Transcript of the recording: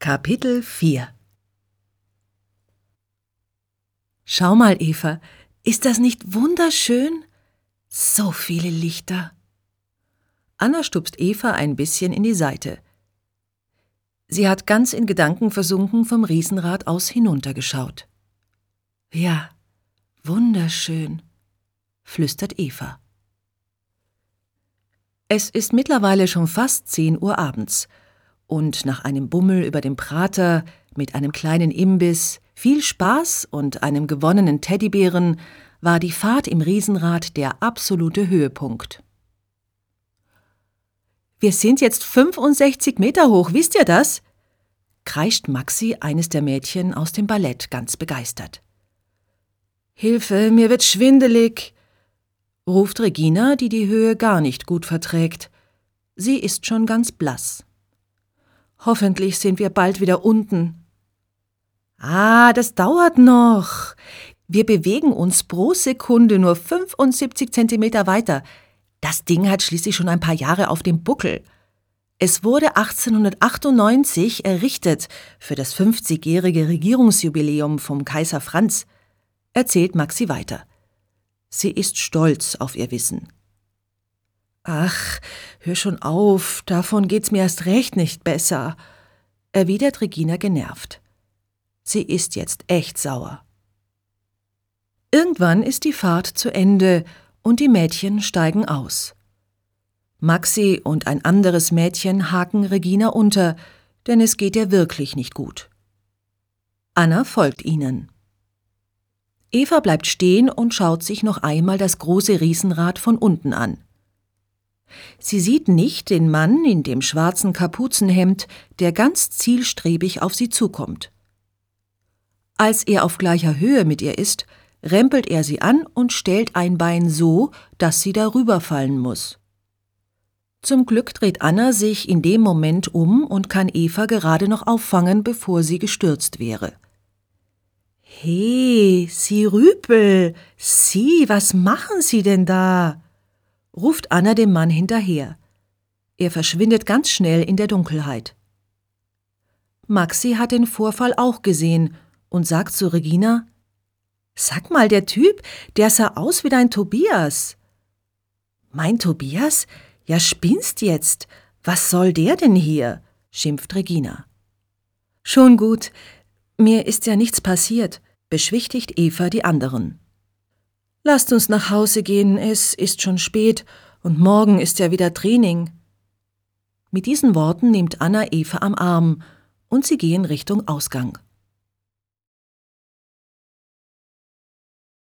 Kapitel 4 Schau mal, Eva, ist das nicht wunderschön? So viele Lichter. Anna stupst Eva ein bisschen in die Seite. Sie hat ganz in Gedanken versunken vom Riesenrad aus hinuntergeschaut. Ja, wunderschön, flüstert Eva. Es ist mittlerweile schon fast zehn Uhr abends, und nach einem Bummel über dem Prater mit einem kleinen Imbiss, viel Spaß und einem gewonnenen Teddybären war die Fahrt im Riesenrad der absolute Höhepunkt. Wir sind jetzt 65 Meter hoch, wisst ihr das? kreischt Maxi, eines der Mädchen aus dem Ballett, ganz begeistert. Hilfe, mir wird schwindelig, ruft Regina, die die Höhe gar nicht gut verträgt. Sie ist schon ganz blass. Hoffentlich sind wir bald wieder unten. Ah, das dauert noch. Wir bewegen uns pro Sekunde nur 75 Zentimeter weiter. Das Ding hat schließlich schon ein paar Jahre auf dem Buckel. Es wurde 1898 errichtet für das 50-jährige Regierungsjubiläum vom Kaiser Franz, erzählt Maxi weiter. Sie ist stolz auf ihr Wissen. Ach, hör schon auf, davon geht's mir erst recht nicht besser, erwidert Regina genervt. Sie ist jetzt echt sauer. Irgendwann ist die Fahrt zu Ende und die Mädchen steigen aus. Maxi und ein anderes Mädchen haken Regina unter, denn es geht ihr wirklich nicht gut. Anna folgt ihnen. Eva bleibt stehen und schaut sich noch einmal das große Riesenrad von unten an. Sie sieht nicht den Mann in dem schwarzen Kapuzenhemd, der ganz zielstrebig auf sie zukommt. Als er auf gleicher Höhe mit ihr ist, rempelt er sie an und stellt ein Bein so, dass sie darüber fallen muss. Zum Glück dreht Anna sich in dem Moment um und kann Eva gerade noch auffangen, bevor sie gestürzt wäre. He, Sie Rüpel, Sie, was machen Sie denn da? Ruft Anna dem Mann hinterher. Er verschwindet ganz schnell in der Dunkelheit. Maxi hat den Vorfall auch gesehen und sagt zu Regina Sag mal, der Typ, der sah aus wie dein Tobias. Mein Tobias? Ja, spinnst jetzt. Was soll der denn hier? schimpft Regina. Schon gut. Mir ist ja nichts passiert, beschwichtigt Eva die anderen. Lasst uns nach Hause gehen, es ist schon spät und morgen ist ja wieder Training. Mit diesen Worten nimmt Anna Eva am Arm und sie gehen Richtung Ausgang.